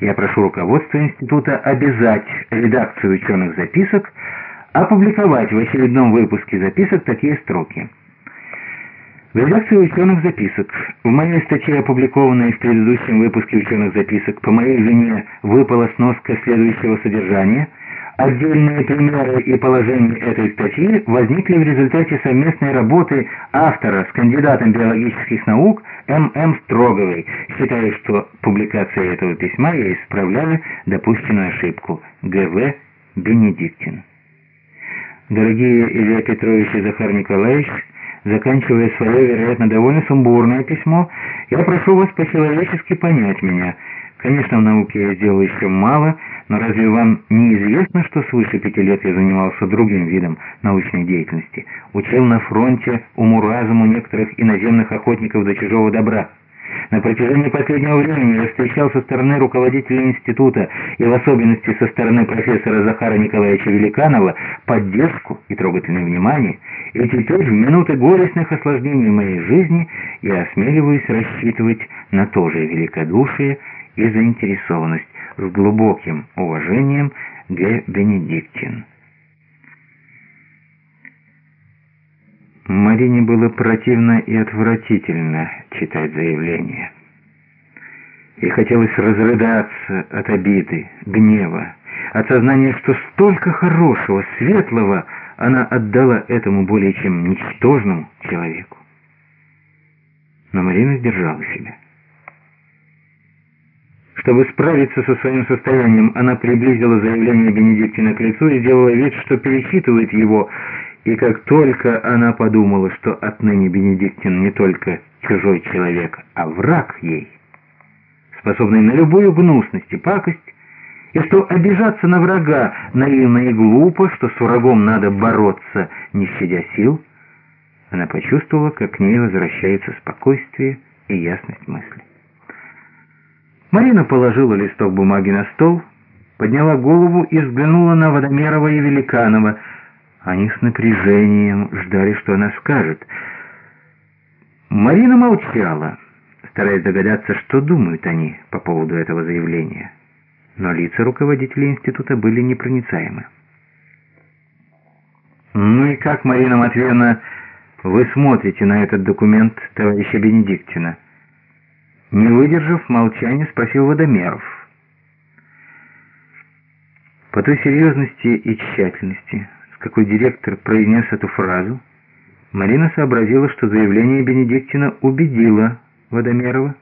Я прошу руководство института обязать редакцию ученых записок опубликовать в очередном выпуске записок такие строки. В редакции ученых записок. В моей статье, опубликованной в предыдущем выпуске ученых записок, по моей вине выпала сноска следующего содержания. Отдельные примеры и положения этой статьи возникли в результате совместной работы автора с кандидатом биологических наук М.М. Строговой. Считаю, что публикация этого письма я исправляю допущенную ошибку. Г.В. Бенедиктин. Дорогие Илья Петрович и Захар Николаевич, заканчивая свое, вероятно, довольно сумбурное письмо, я прошу вас по-человечески понять меня. Конечно, в науке я сделал еще мало, но разве вам не известно, что свыше пяти лет я занимался другим видом научной деятельности? Учил на фронте уму-разуму некоторых иноземных охотников до чужого добра. На протяжении последнего времени я встречал со стороны руководителя института и в особенности со стороны профессора Захара Николаевича Великанова поддержку и трогательное внимание, и теперь в минуты горестных осложнений моей жизни я осмеливаюсь рассчитывать на то же великодушие и заинтересованность с глубоким уважением Г. Бенедиктин. Марине было противно и отвратительно читать заявление. И хотелось разрыдаться от обиды, гнева, от сознания, что столько хорошего, светлого она отдала этому более чем ничтожному человеку. Но Марина сдержала себя. Чтобы справиться со своим состоянием, она приблизила заявление Бенедиктина к лицу и сделала вид, что перечитывает его, и как только она подумала, что отныне Бенедиктин не только чужой человек, а враг ей, способный на любую гнусность и пакость, и что обижаться на врага наивно и глупо, что с врагом надо бороться, не щадя сил, она почувствовала, как к ней возвращается спокойствие и ясность мысли. Марина положила листок бумаги на стол, подняла голову и взглянула на Водомерова и Великанова — они с напряжением ждали, что она скажет. Марина молчала, стараясь догадаться, что думают они по поводу этого заявления. Но лица руководителей института были непроницаемы. «Ну и как, Марина Матвеевна, вы смотрите на этот документ товарища Бенедиктина?» Не выдержав молчания, спросил Водомеров. По той серьезности и тщательности, какой директор произнес эту фразу, Марина сообразила, что заявление Бенедиктина убедило Водомерова.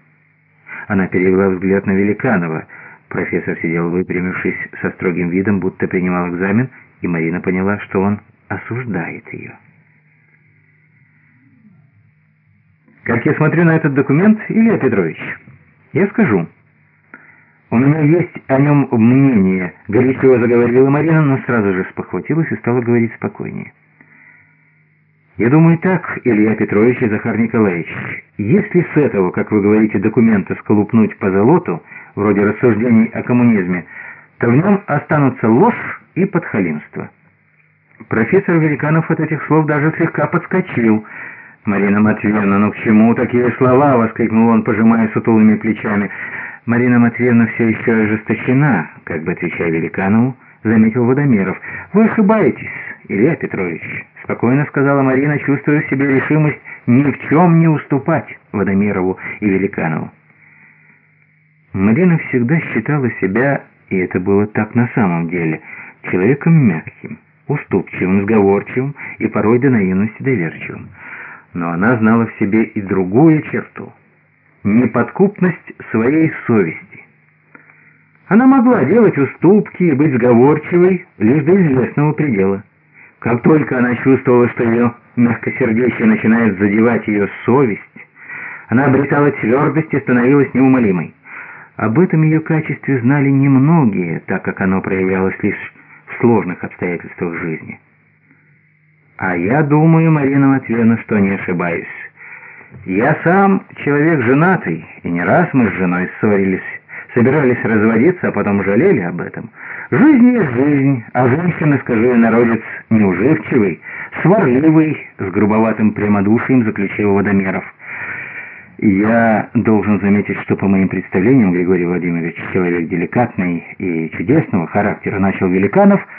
Она перевела взгляд на Великанова. Профессор сидел выпрямившись со строгим видом, будто принимал экзамен, и Марина поняла, что он осуждает ее. «Как я смотрю на этот документ, Илья Петрович, я скажу». «У меня есть о нем мнение», — горячо заговорила Марина, но сразу же спохватилась и стала говорить спокойнее. «Я думаю так, Илья Петрович и Захар Николаевич, если с этого, как вы говорите, документа сколупнуть по золоту, вроде рассуждений о коммунизме, то в нем останутся ложь и подхалимство». Профессор Великанов от этих слов даже слегка подскочил. «Марина Матвеевна, ну к чему такие слова?» — воскликнул он, пожимая сутулыми плечами. Марина Матвеевна все еще ожесточена, как бы отвечая Великанову, заметил Водомеров. «Вы ошибаетесь, Илья Петрович», — спокойно сказала Марина, чувствуя в себе решимость ни в чем не уступать Водомерову и Великанову. Марина всегда считала себя, и это было так на самом деле, человеком мягким, уступчивым, сговорчивым и порой до наивности доверчивым. Но она знала в себе и другую черту — неподкупность своей совести. Она могла делать уступки и быть сговорчивой лишь до известного предела. Как только она чувствовала, что ее мягкосердечие начинает задевать ее совесть, она обретала твердость и становилась неумолимой. Об этом ее качестве знали немногие, так как оно проявлялось лишь в сложных обстоятельствах жизни. А я думаю, Марина Матвеевна, что не ошибаюсь. Я сам человек женатый, и не раз мы с женой ссорились, собирались разводиться, а потом жалели об этом. Жизнь есть жизнь, а женщина, скажу я, народец неуживчивый, сварливый, с грубоватым прямодушием заключил Водомеров. Я должен заметить, что по моим представлениям Григорий Владимирович человек деликатный и чудесного характера начал Великанов –